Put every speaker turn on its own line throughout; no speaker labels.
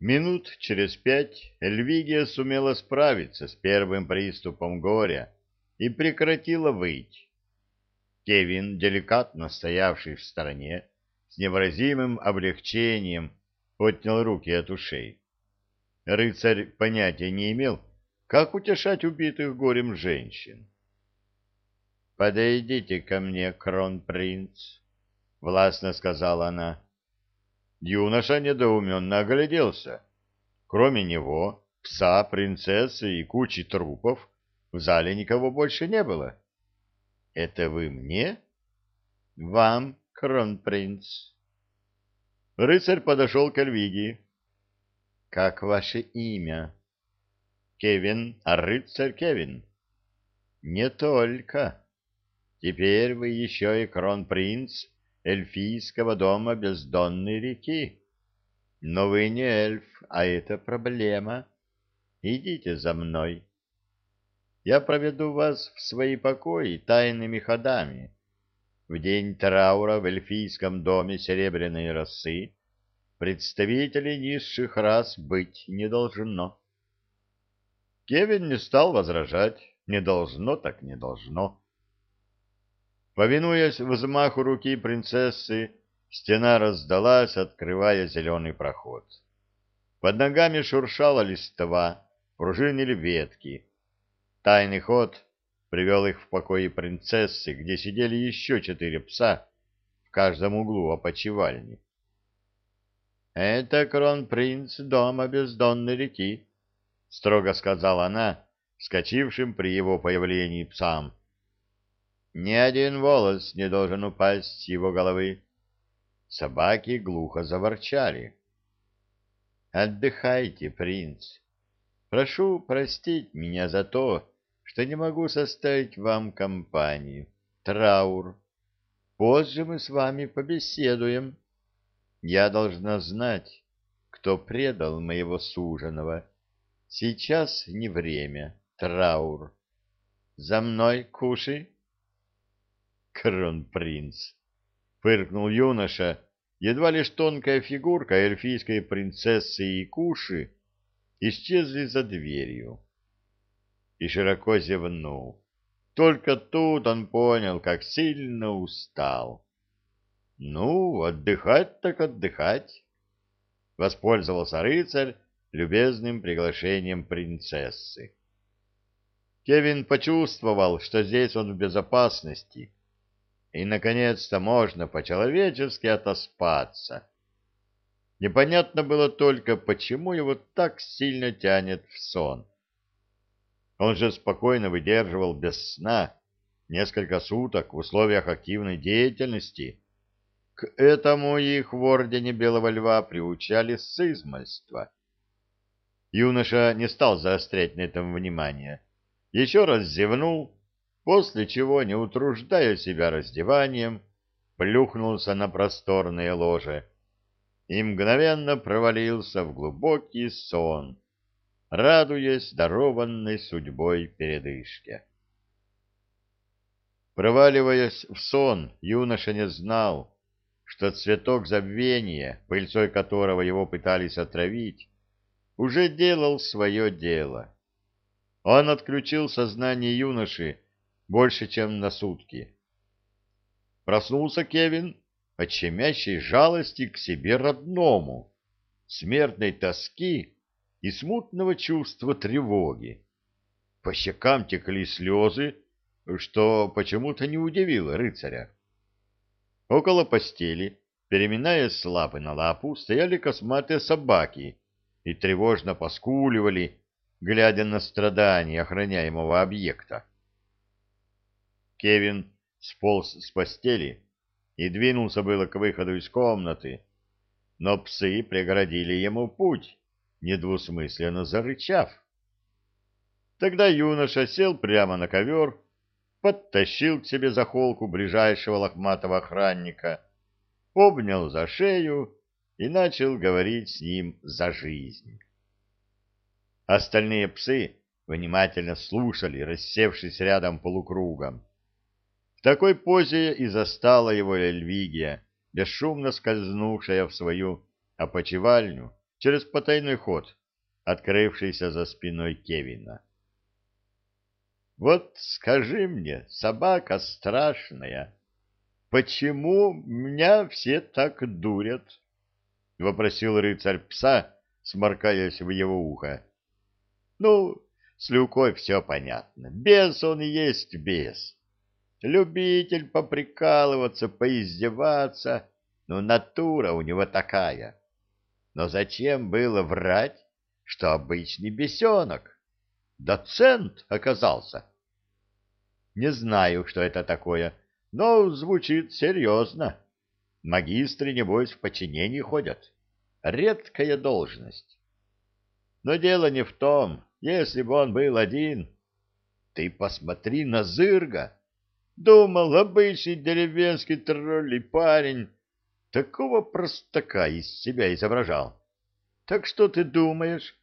Минут через пять Эльвигия сумела справиться с первым приступом горя и прекратила выть. Кевин, деликатно стоявший в стороне, с невыразимым облегчением отнял руки от ушей. Рыцарь понятия не имел, как утешать убитых горем женщин. «Подойдите ко мне, кронпринц», — властно сказала она. Юноша недоуменно огляделся. Кроме него, пса, принцессы и кучи трупов в зале никого больше не было. — Это вы мне? — Вам, кронпринц. Рыцарь подошел к Эльвиге. — Как ваше имя? — Кевин, а рыцарь Кевин. — Не только. Теперь вы еще и кронпринц эльфийского дома бездонной реки. Но вы не эльф, а это проблема. Идите за мной. Я проведу вас в свои покои тайными ходами. В день траура в эльфийском доме Серебряной росы представителей низших рас быть не должно. Кевин не стал возражать. Не должно, так не должно. Повинуясь взмаху руки принцессы, стена раздалась, открывая зеленый проход. Под ногами шуршала листва, пружинили ветки. Тайный ход привел их в покои принцессы, где сидели еще четыре пса в каждом углу опочивальни. — Это кронпринц дома бездонной реки, — строго сказала она, вскочившим при его появлении псам. Ни один волос не должен упасть с его головы. Собаки глухо заворчали. «Отдыхайте, принц. Прошу простить меня за то, что не могу составить вам компанию. Траур. Позже мы с вами побеседуем. Я должна знать, кто предал моего суженого. Сейчас не время. Траур. За мной, Куши!» Кронпринц! — фыркнул юноша, едва лишь тонкая фигурка эльфийской принцессы и куши исчезли за дверью. И широко зевнул. Только тут он понял, как сильно устал. Ну, отдыхать так отдыхать. Воспользовался рыцарь любезным приглашением принцессы. Кевин почувствовал, что здесь он в безопасности, и, наконец-то, можно по-человечески отоспаться. Непонятно было только, почему его так сильно тянет в сон. Он же спокойно выдерживал без сна несколько суток в условиях активной деятельности. К этому их в Ордене Белого Льва приучали с измальства. Юноша не стал заострять на этом внимание. Еще раз зевнул после чего, не утруждая себя раздеванием, плюхнулся на просторное ложе и мгновенно провалился в глубокий сон, радуясь дарованной судьбой передышке. Проваливаясь в сон, юноша не знал, что цветок забвения, пыльцой которого его пытались отравить, уже делал свое дело. Он отключил сознание юноши, больше, чем на сутки. Проснулся Кевин от щемящей жалости к себе родному, смертной тоски и смутного чувства тревоги. По щекам текли слезы, что почему-то не удивило рыцаря. Около постели, переминаясь с лапы на лапу, стояли косматые собаки и тревожно поскуливали, глядя на страдания охраняемого объекта. Кевин сполз с постели и двинулся было к выходу из комнаты, но псы преградили ему путь, недвусмысленно зарычав. Тогда юноша сел прямо на ковер, подтащил к себе за холку ближайшего лохматого охранника, обнял за шею и начал говорить с ним за жизнь. Остальные псы внимательно слушали, рассевшись рядом полукругом такой позе и застала его Эльвигия, бесшумно скользнувшая в свою опочивальню через потайной ход, открывшийся за спиной Кевина. «Вот скажи мне, собака страшная, почему меня все так дурят?» — вопросил рыцарь пса, сморкаясь в его ухо. «Ну, с Люкой все понятно. Бес он есть бес. Любитель поприкалываться, поиздеваться, но натура у него такая. Но зачем было врать, что обычный бесенок? Доцент оказался. Не знаю, что это такое, но звучит серьезно. Магистры, небось, в подчинении ходят. Редкая должность. Но дело не в том, если бы он был один. Ты посмотри на Зырга. Думал, обычный деревенский тролль парень. Такого простака из себя изображал. Так что ты думаешь?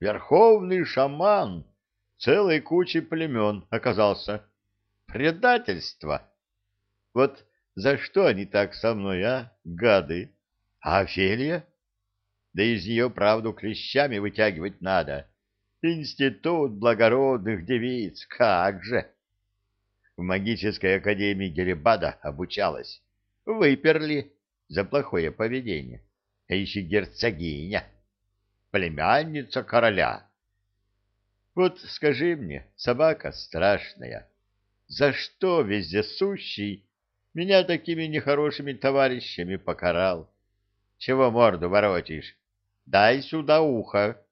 Верховный шаман целой кучи племен оказался. Предательство. Вот за что они так со мной, а, гады? А Офелия? Да из нее правду клещами вытягивать надо. Институт благородных девиц, как же! В магической академии Геребада обучалась. Выперли за плохое поведение. А еще герцогиня, племянница короля. Вот скажи мне, собака страшная, за что вездесущий меня такими нехорошими товарищами покарал? Чего морду воротишь? Дай сюда ухо.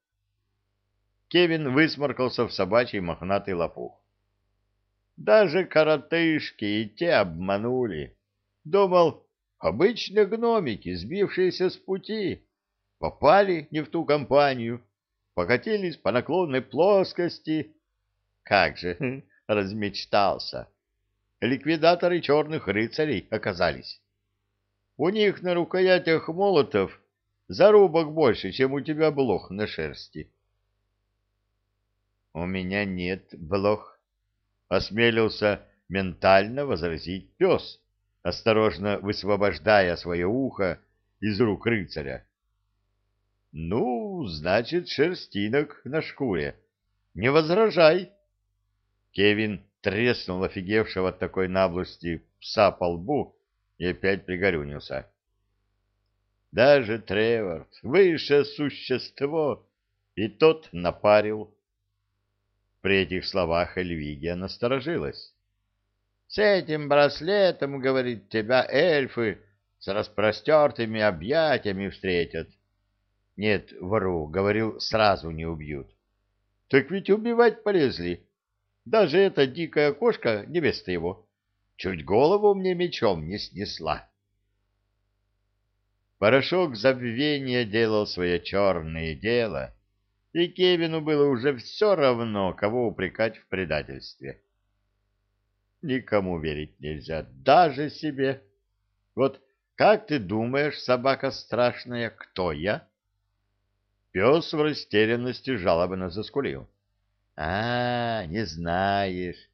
Кевин высморкался в собачий мохнатый лопух. Даже коротышки и те обманули. Думал, обычные гномики, сбившиеся с пути, попали не в ту компанию, покатились по наклонной плоскости. Как же, размечтался. Ликвидаторы черных рыцарей оказались. У них на рукоятях молотов зарубок больше, чем у тебя блох на шерсти. — У меня нет блох, — осмелился ментально возразить пес, осторожно высвобождая свое ухо из рук рыцаря. — Ну, значит, шерстинок на шкуре. Не возражай. Кевин треснул офигевшего от такой наглости пса по лбу и опять пригорюнился. — Даже Треворд, высшее существо, и тот напарил. При этих словах Эльвигия насторожилась. — С этим браслетом, — говорит, — тебя эльфы с распростертыми объятиями встретят. Нет, вру, говорил, сразу не убьют. Так ведь убивать полезли. Даже эта дикая кошка, невеста его, чуть голову мне мечом не снесла. Порошок забвения делал свое черное дело, и Кевину было уже все равно, кого упрекать в предательстве. Никому верить нельзя, даже себе. Вот как ты думаешь, собака страшная, кто я? Пес в растерянности жалобно заскулил. — А, не знаешь.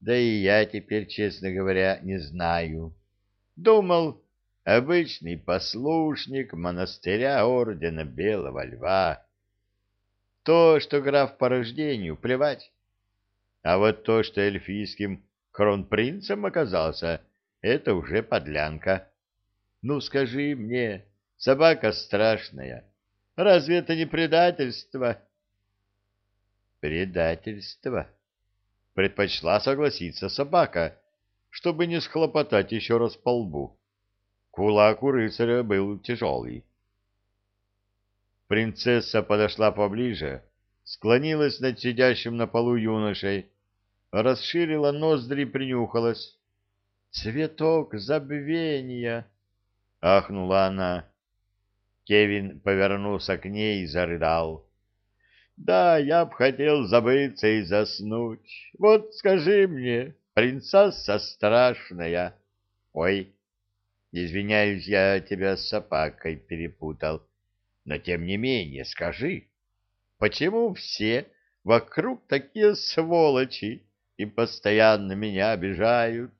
Да и я теперь, честно говоря, не знаю. Думал, обычный послушник монастыря ордена Белого Льва. То, что граф по рождению, плевать. А вот то, что эльфийским кронпринцем оказался, это уже подлянка. Ну, скажи мне, собака страшная, разве это не предательство? Предательство? Предпочла согласиться собака, чтобы не схлопотать еще раз по лбу. Кулак у рыцаря был тяжелый. Принцесса подошла поближе, склонилась над сидящим на полу юношей, расширила ноздри и принюхалась. «Цветок забвения!» — ахнула она. Кевин повернулся к ней и зарыдал. «Да, я б хотел забыться и заснуть. Вот скажи мне, принцесса страшная!» «Ой, извиняюсь, я тебя с собакой перепутал. Но тем не менее скажи, почему все вокруг такие сволочи и постоянно меня обижают?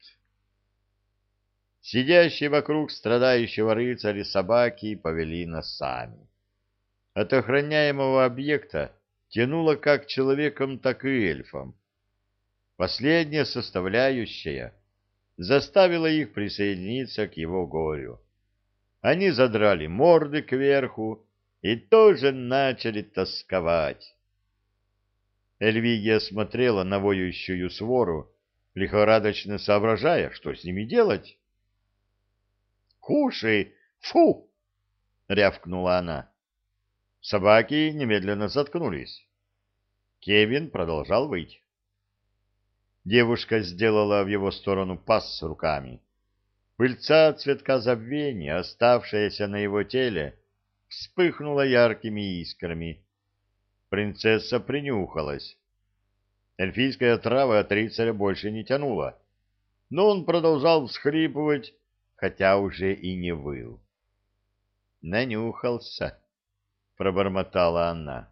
Сидящие вокруг страдающего рыцаря собаки повели носами. От охраняемого объекта тянуло как человеком, так и эльфом. Последняя составляющая заставила их присоединиться к его горю. Они задрали морды кверху и тоже начали тосковать. Эльвигия смотрела на воющую свору, лихорадочно соображая, что с ними делать. «Кушай! Фу!» — рявкнула она. Собаки немедленно заткнулись. Кевин продолжал выть. Девушка сделала в его сторону пас с руками. Пыльца цветка забвения, оставшаяся на его теле, вспыхнула яркими искрами. Принцесса принюхалась. Эльфийская трава от рыцаря больше не тянула, но он продолжал всхрипывать, хотя уже и не выл. «Нанюхался», — пробормотала она.